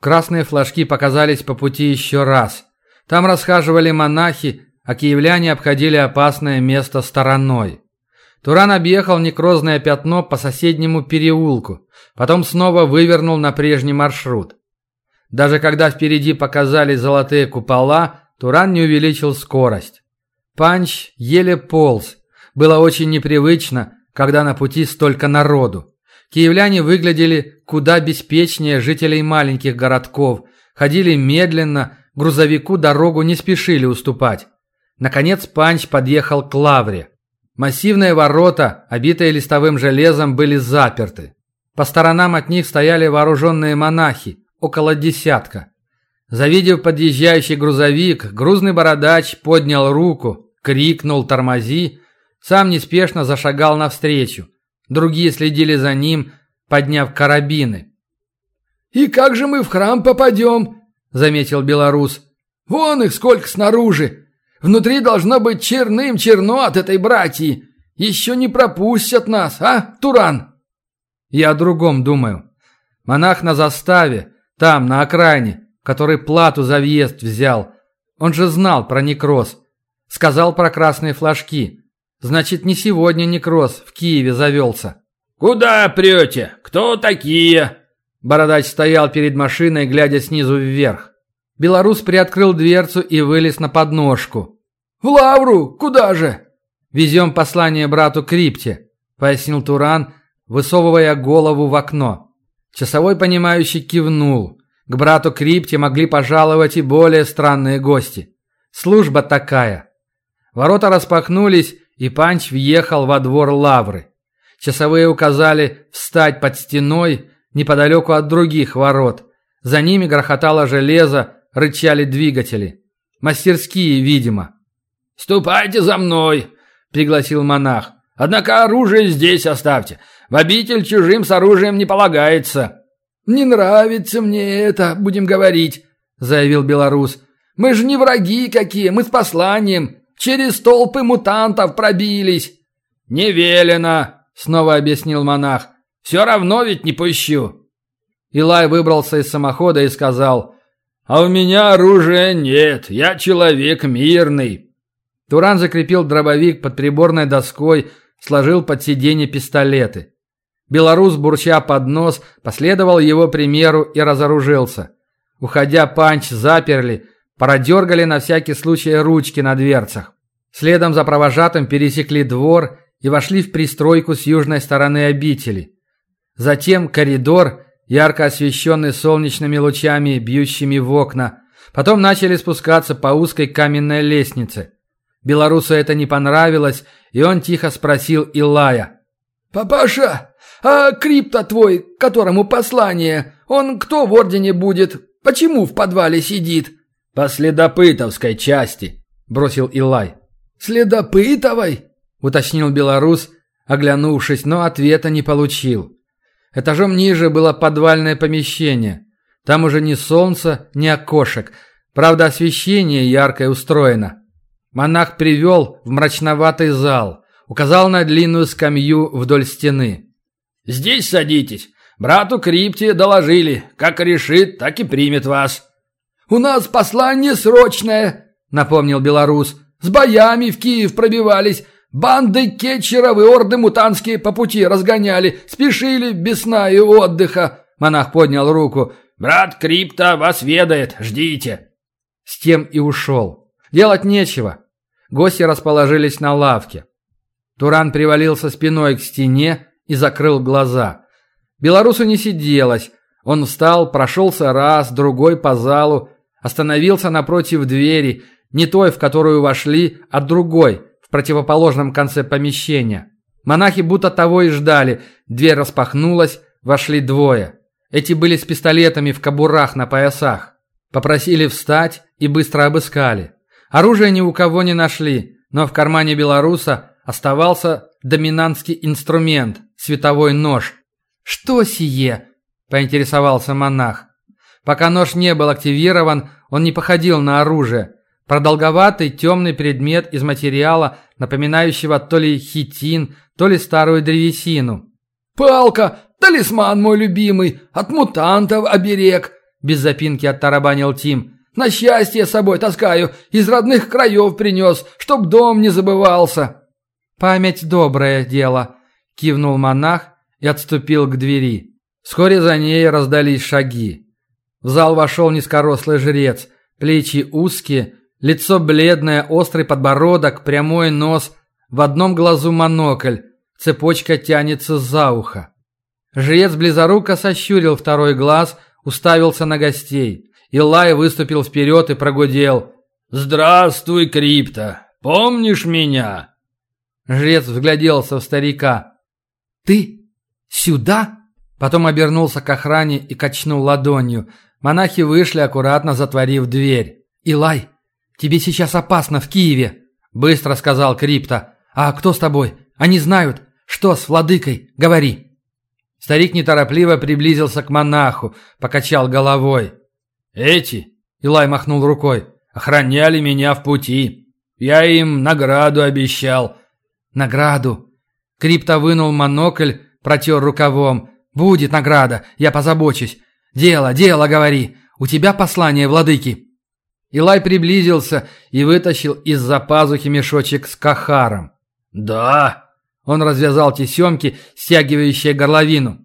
Красные флажки показались по пути еще раз. Там расхаживали монахи, а киевляне обходили опасное место стороной. Туран объехал некрозное пятно по соседнему переулку, потом снова вывернул на прежний маршрут. Даже когда впереди показались золотые купола, Туран не увеличил скорость. Панч еле полз. Было очень непривычно, когда на пути столько народу. Киевляне выглядели куда беспечнее жителей маленьких городков, ходили медленно, грузовику дорогу не спешили уступать. Наконец Панч подъехал к лавре. Массивные ворота, обитые листовым железом, были заперты. По сторонам от них стояли вооруженные монахи, около десятка. Завидев подъезжающий грузовик, грузный бородач поднял руку, крикнул «тормози», сам неспешно зашагал навстречу. Другие следили за ним, подняв карабины. «И как же мы в храм попадем?» – заметил белорус. «Вон их сколько снаружи! Внутри должно быть черным-черно от этой братьи! Еще не пропустят нас, а, Туран?» «Я о другом думаю. Монах на заставе, там, на окраине, который плату за въезд взял. Он же знал про некроз. Сказал про красные флажки. Значит, не сегодня некроз в Киеве завелся. «Куда прете? Кто такие?» Бородач стоял перед машиной, глядя снизу вверх. Белорус приоткрыл дверцу и вылез на подножку. «В Лавру! Куда же?» «Везем послание брату Крипте», — пояснил Туран, высовывая голову в окно. Часовой, понимающий, кивнул. К брату Крипте могли пожаловать и более странные гости. Служба такая. Ворота распахнулись, и Панч въехал во двор лавры. Часовые указали встать под стеной неподалеку от других ворот. За ними грохотало железо, рычали двигатели. Мастерские, видимо. «Ступайте за мной!» – пригласил монах. «Однако оружие здесь оставьте. В обитель чужим с оружием не полагается». «Не нравится мне это, будем говорить», – заявил белорус. «Мы же не враги какие, мы с посланием. Через толпы мутантов пробились!» «Не велено!» — снова объяснил монах. «Все равно ведь не пущу!» Илай выбрался из самохода и сказал, «А у меня оружия нет, я человек мирный». Туран закрепил дробовик под приборной доской, сложил под сиденье пистолеты. Белорус, бурча под нос, последовал его примеру и разоружился. Уходя, панч заперли, Продергали на всякий случай ручки на дверцах. Следом за провожатым пересекли двор и вошли в пристройку с южной стороны обители. Затем коридор, ярко освещенный солнечными лучами, бьющими в окна. Потом начали спускаться по узкой каменной лестнице. Белорусу это не понравилось, и он тихо спросил Илая. «Папаша, а крипто твой, которому послание, он кто в ордене будет? Почему в подвале сидит?» «По следопытовской части», – бросил Илай. «Следопытовой?» – уточнил белорус, оглянувшись, но ответа не получил. Этажом ниже было подвальное помещение. Там уже ни солнца, ни окошек. Правда, освещение яркое устроено. Монах привел в мрачноватый зал, указал на длинную скамью вдоль стены. «Здесь садитесь. Брату Крипте доложили. Как решит, так и примет вас». «У нас послание срочное», — напомнил белорус. «С боями в Киев пробивались, банды кетчеров и орды мутанские по пути разгоняли, спешили без сна и отдыха». Монах поднял руку. «Брат Крипта вас ведает, ждите». С тем и ушел. Делать нечего. Гости расположились на лавке. Туран привалился спиной к стене и закрыл глаза. Белорусу не сиделось. Он встал, прошелся раз, другой по залу, Остановился напротив двери, не той, в которую вошли, а другой, в противоположном конце помещения. Монахи будто того и ждали. Дверь распахнулась, вошли двое. Эти были с пистолетами в кобурах на поясах. Попросили встать и быстро обыскали. Оружия ни у кого не нашли, но в кармане белоруса оставался доминантский инструмент – световой нож. «Что сие?» – поинтересовался монах. Пока нож не был активирован, он не походил на оружие. Продолговатый темный предмет из материала, напоминающего то ли хитин, то ли старую древесину. «Палка! Талисман мой любимый! От мутантов оберег!» без запинки оттарабанил Тим. «На счастье с собой таскаю, из родных краев принес, чтоб дом не забывался». «Память – доброе дело», – кивнул монах и отступил к двери. Вскоре за ней раздались шаги. В зал вошел низкорослый жрец, плечи узкие, лицо бледное, острый подбородок, прямой нос, в одном глазу монокль, цепочка тянется за ухо. Жрец близоруко сощурил второй глаз, уставился на гостей. Илай выступил вперед и прогудел. «Здравствуй, Крипта! Помнишь меня?» Жрец взгляделся в старика. «Ты сюда?» Потом обернулся к охране и качнул ладонью. Монахи вышли, аккуратно затворив дверь. «Илай, тебе сейчас опасно в Киеве», — быстро сказал Крипта. «А кто с тобой? Они знают. Что с владыкой? Говори». Старик неторопливо приблизился к монаху, покачал головой. «Эти?» — Илай махнул рукой. «Охраняли меня в пути. Я им награду обещал». «Награду?» Крипто вынул монокль, протер рукавом. «Будет награда, я позабочусь. Дело, дело, говори. У тебя послание, владыки». Илай приблизился и вытащил из-за пазухи мешочек с кахаром. «Да». Он развязал тесемки, стягивающие горловину.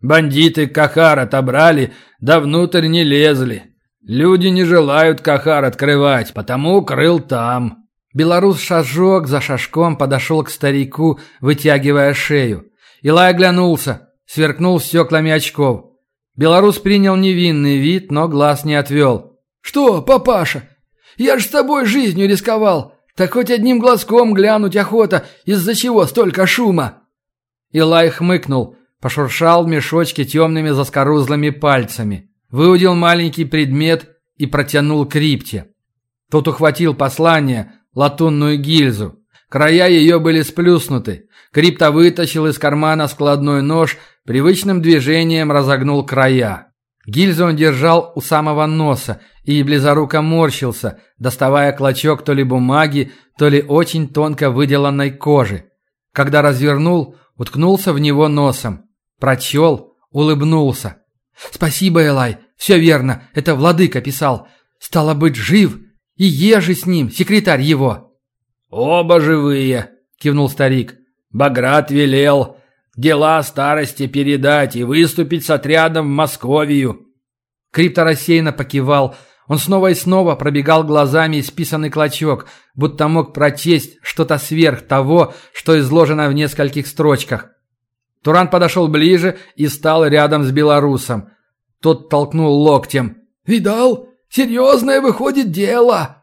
«Бандиты кахар отобрали, да внутрь не лезли. Люди не желают кахар открывать, потому крыл там». Белорус шажок за шажком подошел к старику, вытягивая шею. Илай оглянулся, сверкнул стеклами очков. Белорус принял невинный вид, но глаз не отвел. «Что, папаша? Я ж с тобой жизнью рисковал. Так хоть одним глазком глянуть охота, из-за чего столько шума?» Илай хмыкнул, пошуршал в мешочке темными заскорузлыми пальцами, выудил маленький предмет и протянул крипте. Тот ухватил послание, латунную гильзу. Края ее были сплюснуты. Крипто вытащил из кармана складной нож, привычным движением разогнул края. Гильзу он держал у самого носа и близоруко морщился, доставая клочок то ли бумаги, то ли очень тонко выделанной кожи. Когда развернул, уткнулся в него носом. Прочел, улыбнулся. «Спасибо, Элай, все верно, это владыка писал. Стало быть, жив, и ежи с ним, секретарь его». «Оба живые», — кивнул старик. «Баграт велел дела старости передать и выступить с отрядом в Московию». Крипто рассеянно покивал. Он снова и снова пробегал глазами исписанный клочок, будто мог прочесть что-то сверх того, что изложено в нескольких строчках. Туран подошел ближе и стал рядом с белорусом. Тот толкнул локтем. «Видал? Серьезное выходит дело!»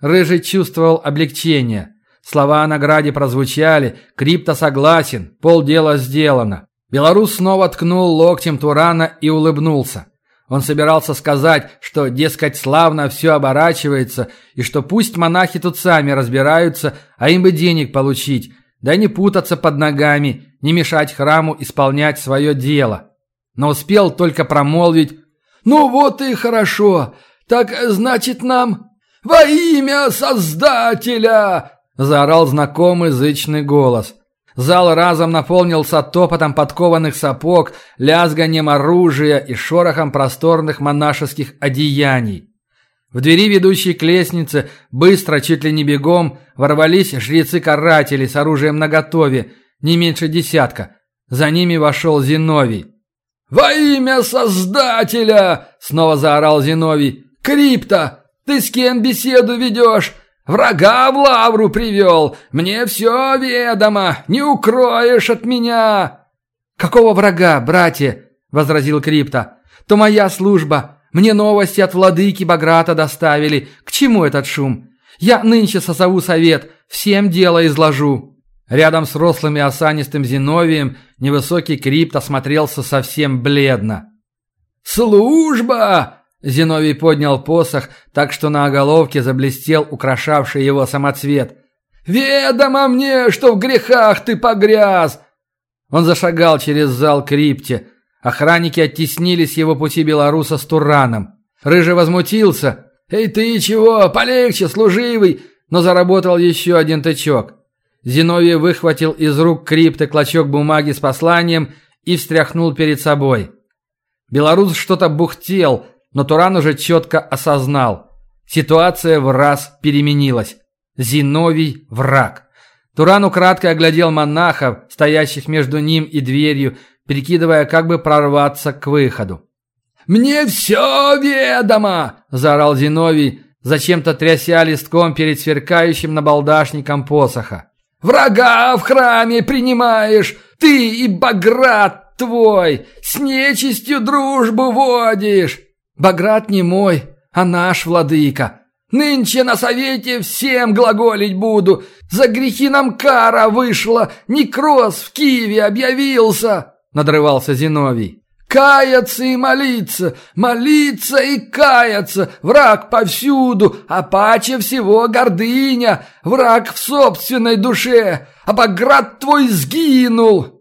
Рыжий чувствовал облегчение. Слова о награде прозвучали, Крипто согласен, полдела сделано. Белорус снова ткнул локтем Турана и улыбнулся. Он собирался сказать, что, дескать, славно все оборачивается, и что пусть монахи тут сами разбираются, а им бы денег получить, да не путаться под ногами, не мешать храму исполнять свое дело. Но успел только промолвить «Ну вот и хорошо, так значит нам...» «Во имя Создателя!» – заорал знакомый зычный голос. Зал разом наполнился топотом подкованных сапог, лязганием оружия и шорохом просторных монашеских одеяний. В двери, ведущей к лестнице, быстро, чуть ли не бегом, ворвались жрецы-каратели с оружием наготове, не меньше десятка. За ними вошел Зиновий. «Во имя Создателя!» – снова заорал Зиновий. «Крипта! Ты с кем беседу ведешь? Врага в лавру привел. Мне все ведомо. Не укроешь от меня». «Какого врага, братья?» – возразил Крипта. «То моя служба. Мне новости от владыки Баграта доставили. К чему этот шум? Я нынче созову совет, всем дело изложу». Рядом с рослым и осанистым Зиновием невысокий Крипт смотрелся совсем бледно. «Служба!» Зиновий поднял посох, так что на оголовке заблестел украшавший его самоцвет. «Ведомо мне, что в грехах ты погряз!» Он зашагал через зал крипте. Охранники оттеснили с его пути белоруса с Тураном. Рыжий возмутился. «Эй ты чего? Полегче, служивый!» Но заработал еще один тычок. Зиновий выхватил из рук крипты клочок бумаги с посланием и встряхнул перед собой. Белорус что-то бухтел, но Туран уже четко осознал. Ситуация в раз переменилась. Зиновий – враг. Туран украдкой оглядел монахов, стоящих между ним и дверью, прикидывая, как бы прорваться к выходу. «Мне все ведомо!» – заорал Зиновий, зачем-то тряся листком перед сверкающим набалдашником посоха. «Врага в храме принимаешь! Ты и Баграт твой! С нечистью дружбу водишь!» «Баграт не мой, а наш владыка!» «Нынче на совете всем глаголить буду! За грехи нам кара вышла! Некроз в Киеве объявился!» — надрывался Зиновий. Каяться и молиться, молиться и каяться, враг повсюду, а паче всего гордыня, враг в собственной душе, а Баграт твой сгинул.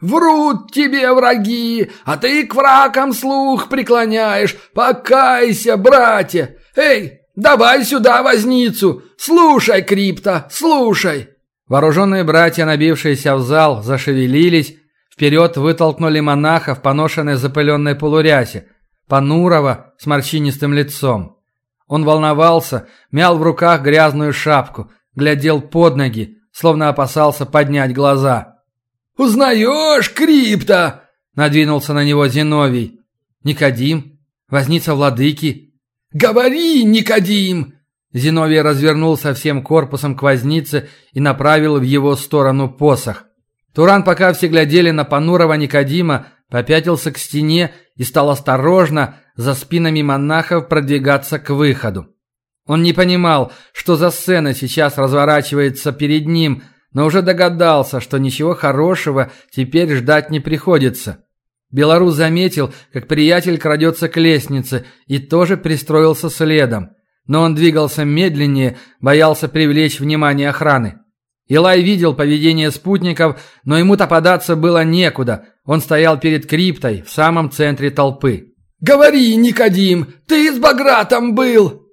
Врут тебе враги, а ты к врагам слух преклоняешь, покайся, братья. Эй, давай сюда возницу, слушай, Крипта, слушай. Вооруженные братья, набившиеся в зал, зашевелились, Вперед вытолкнули монаха в поношенной запыленной полурясе, понурого с морщинистым лицом. Он волновался, мял в руках грязную шапку, глядел под ноги, словно опасался поднять глаза. «Узнаешь, Крипта?» — надвинулся на него Зиновий. «Никодим? Возница владыки?» «Говори, Никодим!» Зиновий развернулся всем корпусом к вознице и направил в его сторону посох. Туран, пока все глядели на понурого Никодима, попятился к стене и стал осторожно за спинами монахов продвигаться к выходу. Он не понимал, что за сцена сейчас разворачивается перед ним, но уже догадался, что ничего хорошего теперь ждать не приходится. Белорус заметил, как приятель крадется к лестнице и тоже пристроился следом. Но он двигался медленнее, боялся привлечь внимание охраны. Илай видел поведение спутников, но ему-то податься было некуда. Он стоял перед криптой, в самом центре толпы. «Говори, Никодим, ты с Багратом был!»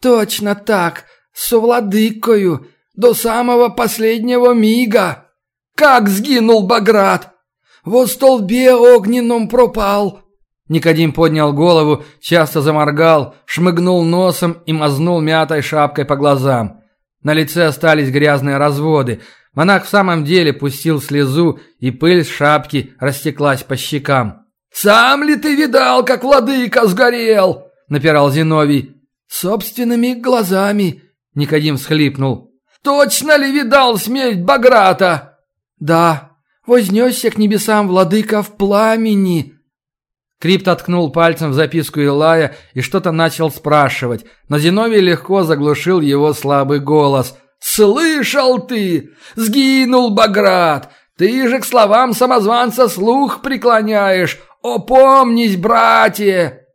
«Точно так, с владыкою, до самого последнего мига. Как сгинул Баграт? Во столбе огненном пропал!» Никодим поднял голову, часто заморгал, шмыгнул носом и мазнул мятой шапкой по глазам. На лице остались грязные разводы. Монах в самом деле пустил слезу, и пыль с шапки растеклась по щекам. «Сам ли ты видал, как владыка сгорел?» – напирал Зиновий. «Собственными глазами», – Никодим всхлипнул. «Точно ли видал смерть Баграта?» «Да, вознесся к небесам владыка в пламени», Крипт откнул пальцем в записку Илая и что-то начал спрашивать, но Зиновий легко заглушил его слабый голос. «Слышал ты! Сгинул Баграт! Ты же к словам самозванца слух преклоняешь! Опомнись, братья!»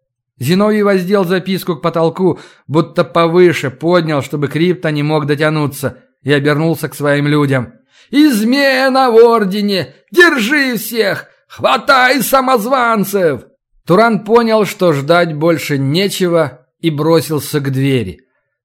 Зиновий воздел записку к потолку, будто повыше, поднял, чтобы Крипта не мог дотянуться, и обернулся к своим людям. «Измена в ордене! Держи всех! Хватай самозванцев!» Туран понял, что ждать больше нечего, и бросился к двери.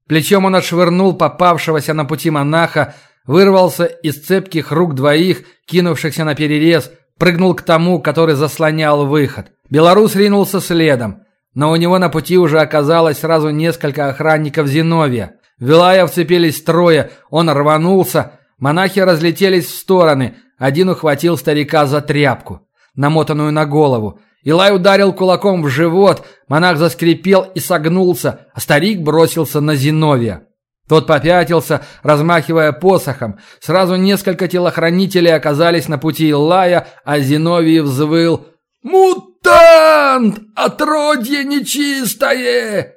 Плечом он отшвырнул попавшегося на пути монаха, вырвался из цепких рук двоих, кинувшихся на перерез, прыгнул к тому, который заслонял выход. Белорус ринулся следом, но у него на пути уже оказалось сразу несколько охранников Зиновия. Вилая вцепились трое, он рванулся, монахи разлетелись в стороны, один ухватил старика за тряпку, намотанную на голову. Илай ударил кулаком в живот, монах заскрипел и согнулся, а старик бросился на Зиновия. Тот попятился, размахивая посохом. Сразу несколько телохранителей оказались на пути Илая, а Зиновий взвыл «Мутант! Отродье нечистое!»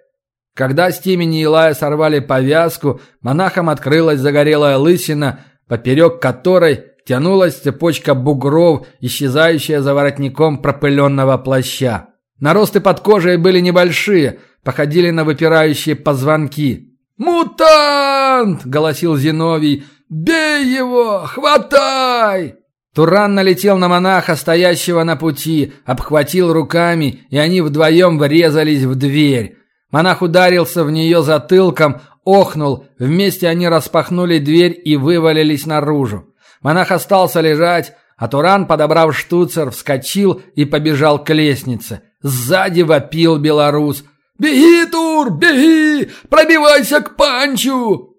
Когда с темени Илая сорвали повязку, монахам открылась загорелая лысина, поперек которой тянулась цепочка бугров, исчезающая за воротником пропыленного плаща. Наросты под кожей были небольшие, походили на выпирающие позвонки. «Мутант!» — голосил Зиновий. «Бей его! Хватай!» Туран налетел на монаха, стоящего на пути, обхватил руками, и они вдвоем врезались в дверь. Монах ударился в нее затылком, охнул, вместе они распахнули дверь и вывалились наружу. Монах остался лежать, а Туран, подобрав штуцер, вскочил и побежал к лестнице. Сзади вопил белорус. «Беги, Тур, беги! Пробивайся к Панчу!»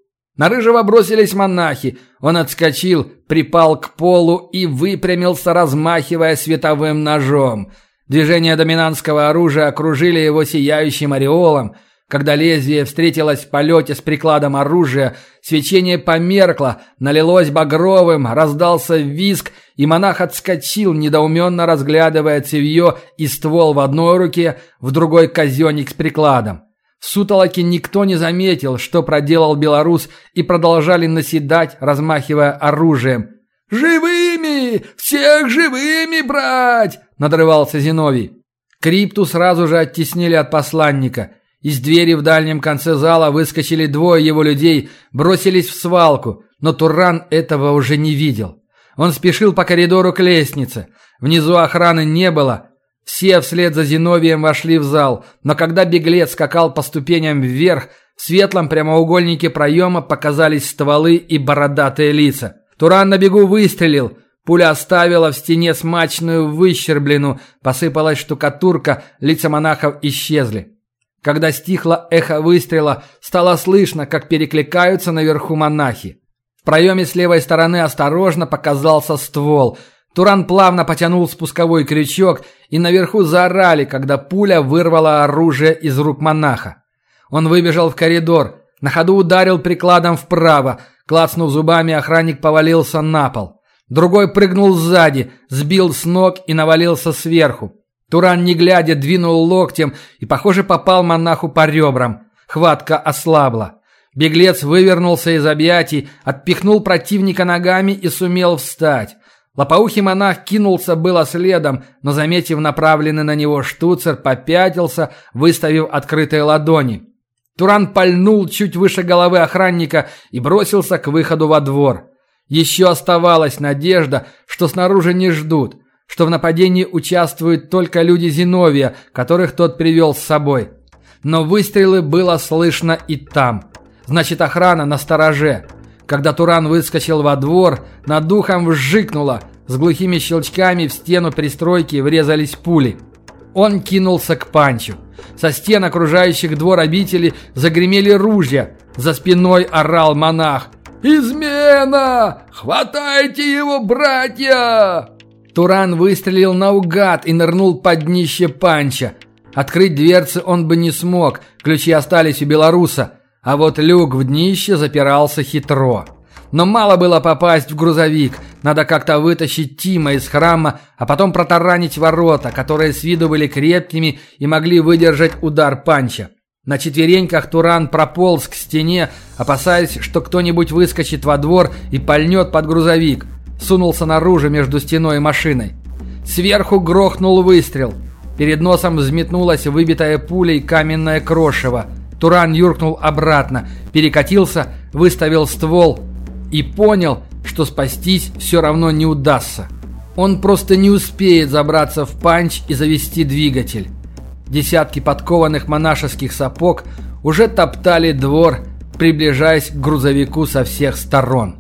На Рыжего бросились монахи. Он отскочил, припал к полу и выпрямился, размахивая световым ножом. Движения доминантского оружия окружили его сияющим ореолом – когда лезвие встретилось в полете с прикладом оружия, свечение померкло, налилось багровым, раздался визг, и монах отскочил, недоуменно разглядывая цевье и ствол в одной руке, в другой казенник с прикладом. В сутолоке никто не заметил, что проделал белорус, и продолжали наседать, размахивая оружием. «Живыми! Всех живыми брать!» – надрывался Зиновий. Крипту сразу же оттеснили от посланника – из двери в дальнем конце зала выскочили двое его людей, бросились в свалку, но Туран этого уже не видел. Он спешил по коридору к лестнице. Внизу охраны не было. Все вслед за Зиновием вошли в зал, но когда беглец скакал по ступеням вверх, в светлом прямоугольнике проема показались стволы и бородатые лица. Туран на бегу выстрелил. Пуля оставила в стене смачную выщерблену, посыпалась штукатурка, лица монахов исчезли. Когда стихло эхо выстрела, стало слышно, как перекликаются наверху монахи. В проеме с левой стороны осторожно показался ствол. Туран плавно потянул спусковой крючок, и наверху заорали, когда пуля вырвала оружие из рук монаха. Он выбежал в коридор, на ходу ударил прикладом вправо. Клацнув зубами, охранник повалился на пол. Другой прыгнул сзади, сбил с ног и навалился сверху. Туран, не глядя, двинул локтем и, похоже, попал монаху по ребрам. Хватка ослабла. Беглец вывернулся из объятий, отпихнул противника ногами и сумел встать. Лопоухий монах кинулся было следом, но, заметив направленный на него штуцер, попятился, выставив открытые ладони. Туран пальнул чуть выше головы охранника и бросился к выходу во двор. Еще оставалась надежда, что снаружи не ждут что в нападении участвуют только люди Зиновия, которых тот привел с собой. Но выстрелы было слышно и там. Значит, охрана на стороже. Когда Туран выскочил во двор, над духом вжикнуло. С глухими щелчками в стену пристройки врезались пули. Он кинулся к Панчу. Со стен окружающих двор обители загремели ружья. За спиной орал монах. «Измена! Хватайте его, братья!» Туран выстрелил наугад и нырнул под днище панча. Открыть дверцы он бы не смог, ключи остались у белоруса, а вот люк в днище запирался хитро. Но мало было попасть в грузовик, надо как-то вытащить Тима из храма, а потом протаранить ворота, которые с виду были крепкими и могли выдержать удар панча. На четвереньках Туран прополз к стене, опасаясь, что кто-нибудь выскочит во двор и пальнет под грузовик – сунулся наружу между стеной и машиной. Сверху грохнул выстрел. Перед носом взметнулась выбитая пулей каменное крошево. Туран юркнул обратно, перекатился, выставил ствол и понял, что спастись все равно не удастся. Он просто не успеет забраться в панч и завести двигатель. Десятки подкованных монашеских сапог уже топтали двор, приближаясь к грузовику со всех сторон.